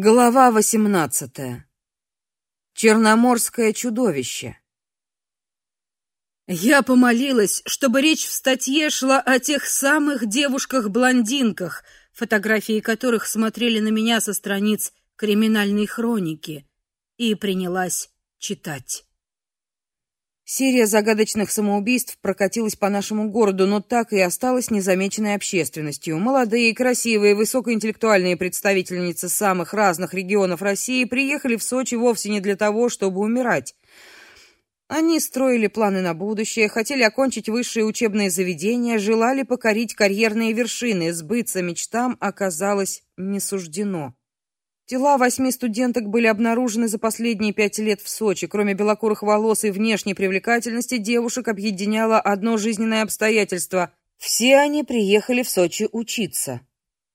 Глава 18. Черноморское чудовище. Я помолилась, чтобы речь в статье шла о тех самых девушках-блондинках, фотографии которых смотрели на меня со страниц криминальной хроники, и принялась читать. Серия загадочных самоубийств прокатилась по нашему городу, но так и осталась незамеченной общественностью. Молодые, красивые, высокоинтеллектуальные представительницы самых разных регионов России приехали в Сочи вовсе не для того, чтобы умирать. Они строили планы на будущее, хотели окончить высшие учебные заведения, желали покорить карьерные вершины, сбыться мечтам оказалось не суждено. Тела восьми студенток были обнаружены за последние пять лет в Сочи. Кроме белокурых волос и внешней привлекательности, девушек объединяло одно жизненное обстоятельство. Все они приехали в Сочи учиться.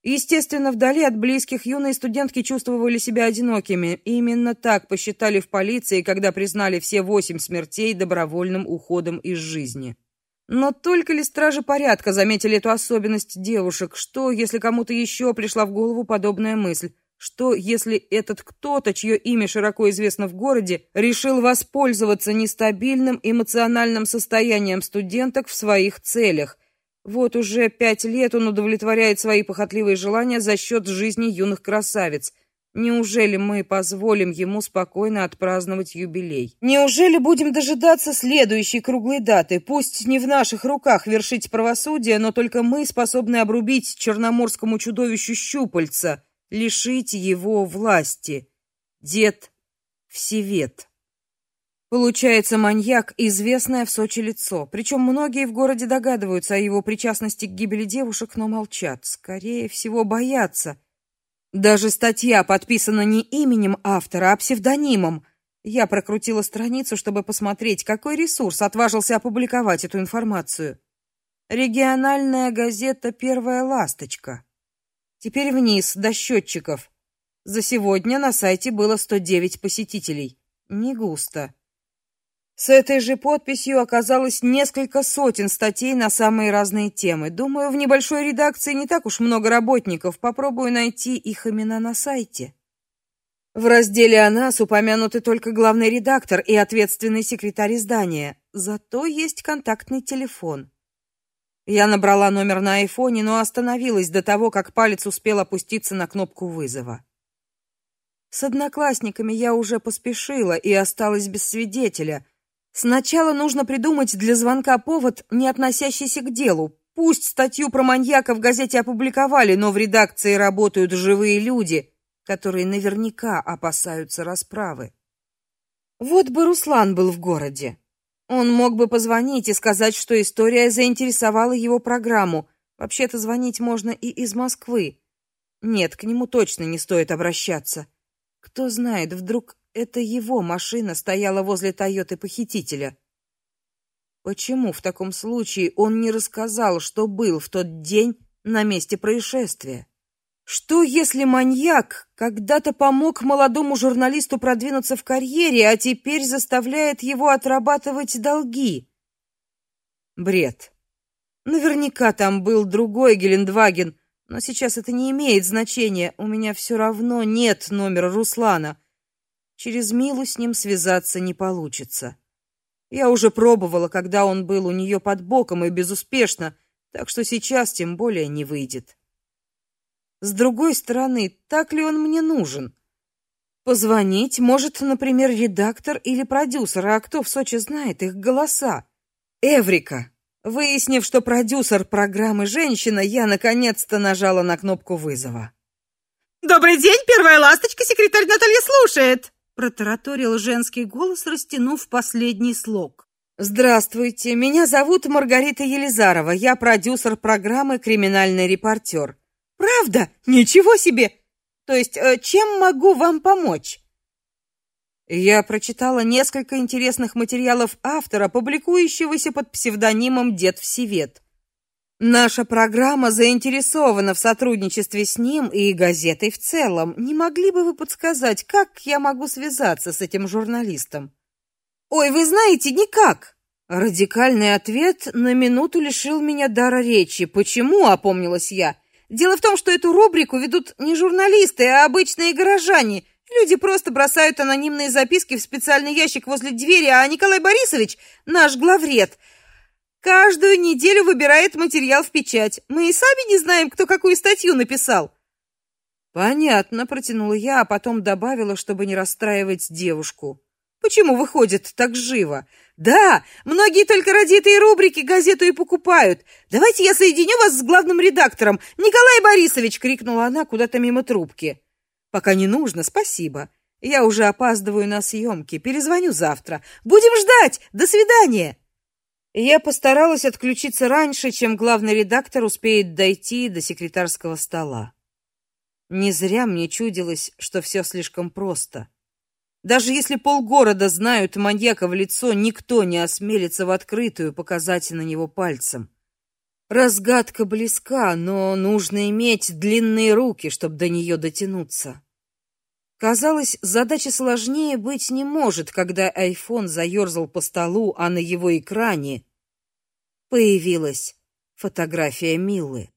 Естественно, вдали от близких юные студентки чувствовали себя одинокими. Именно так посчитали в полиции, когда признали все восемь смертей добровольным уходом из жизни. Но только ли стражи порядка заметили эту особенность девушек? Что, если кому-то еще пришла в голову подобная мысль? Что, если этот кто-то, чье имя широко известно в городе, решил воспользоваться нестабильным эмоциональным состоянием студенток в своих целях? Вот уже пять лет он удовлетворяет свои похотливые желания за счет жизни юных красавиц. Неужели мы позволим ему спокойно отпраздновать юбилей? Неужели будем дожидаться следующей круглой даты? Пусть не в наших руках вершить правосудие, но только мы способны обрубить черноморскому чудовищу щупальца лишить его власти. Дед Всевет. Получается, маньяк известное в Сочи лицо. Причем многие в городе догадываются о его причастности к гибели девушек, но молчат. Скорее всего, боятся. Даже статья подписана не именем автора, а псевдонимом. Я прокрутила страницу, чтобы посмотреть, какой ресурс отважился опубликовать эту информацию. Региональная газета Первая ласточка. Теперь вниз до счетчиков. За сегодня на сайте было 109 посетителей. Не густо. С этой же подписью оказалось несколько сотен статей на самые разные темы. Думаю, в небольшой редакции не так уж много работников. Попробую найти их имена на сайте. В разделе о нас упомянуты только главный редактор и ответственный секретарь издания. Зато есть контактный телефон. Я набрала номер на айфоне, но остановилась до того, как палец успел опуститься на кнопку вызова. С одноклассниками я уже поспешила и осталась без свидетеля. Сначала нужно придумать для звонка повод, не относящийся к делу. Пусть статью про маньяка в газете опубликовали, но в редакции работают живые люди, которые наверняка опасаются расправы. Вот бы Руслан был в городе. Он мог бы позвонить и сказать, что история заинтересовала его программу. Вообще-то звонить можно и из Москвы. Нет, к нему точно не стоит обращаться. Кто знает, вдруг это его машина стояла возле Тойоты похитителя. Почему в таком случае он не рассказал, что был в тот день на месте происшествия? Что если маньяк когда-то помог молодому журналисту продвинуться в карьере, а теперь заставляет его отрабатывать долги? Бред. Наверняка там был другой Гелендваген, но сейчас это не имеет значения. У меня все равно нет номера Руслана. Через Милу с ним связаться не получится. Я уже пробовала, когда он был у нее под боком и безуспешно, так что сейчас тем более не выйдет. С другой стороны, так ли он мне нужен? Позвонить может, например, редактор или продюсер, а кто в Сочи знает их голоса? Эврика. Выяснив, что продюсер программы женщина, я наконец-то нажала на кнопку вызова. Добрый день, первая ласточка, секретарь Наталья слушает, протараторил женский голос, растянув последний слог. Здравствуйте, меня зовут Маргарита Елизарова, я продюсер программы Криминальный репортер. Правда? Ничего себе. То есть, э, чем могу вам помочь? Я прочитала несколько интересных материалов автора, публикующегося под псевдонимом Дед Всевет. Наша программа заинтересована в сотрудничестве с ним и газетой в целом. Не могли бы вы подсказать, как я могу связаться с этим журналистом? Ой, вы знаете, никак. Радикальный ответ на минуту лишил меня дара речи. Почему, опомнилась я? Дело в том, что эту рубрику ведут не журналисты, а обычные горожане. Люди просто бросают анонимные записки в специальный ящик возле двери, а Николай Борисович, наш главред, каждую неделю выбирает материал в печать. Мы и сами не знаем, кто какую статью написал. Понятно, протянула я, а потом добавила, чтобы не расстраивать девушку. Почему выходит так живо? Да, многие только ради этой рубрики газету и покупают. Давайте я соединю вас с главным редактором. Николай Борисович крикнула она куда-то мимо трубки. Пока не нужно, спасибо. Я уже опаздываю на съемки. Перезвоню завтра. Будем ждать. До свидания. Я постаралась отключиться раньше, чем главный редактор успеет дойти до секретарского стола. Не зря мне чудилось, что все слишком просто. Даже если полгорода знают маньяка в лицо, никто не осмелится в открытую показать на него пальцем. Разгадка близка, но нужно иметь длинные руки, чтобы до нее дотянуться. Казалось, задача сложнее быть не может, когда айфон заерзал по столу, а на его экране появилась фотография Милы.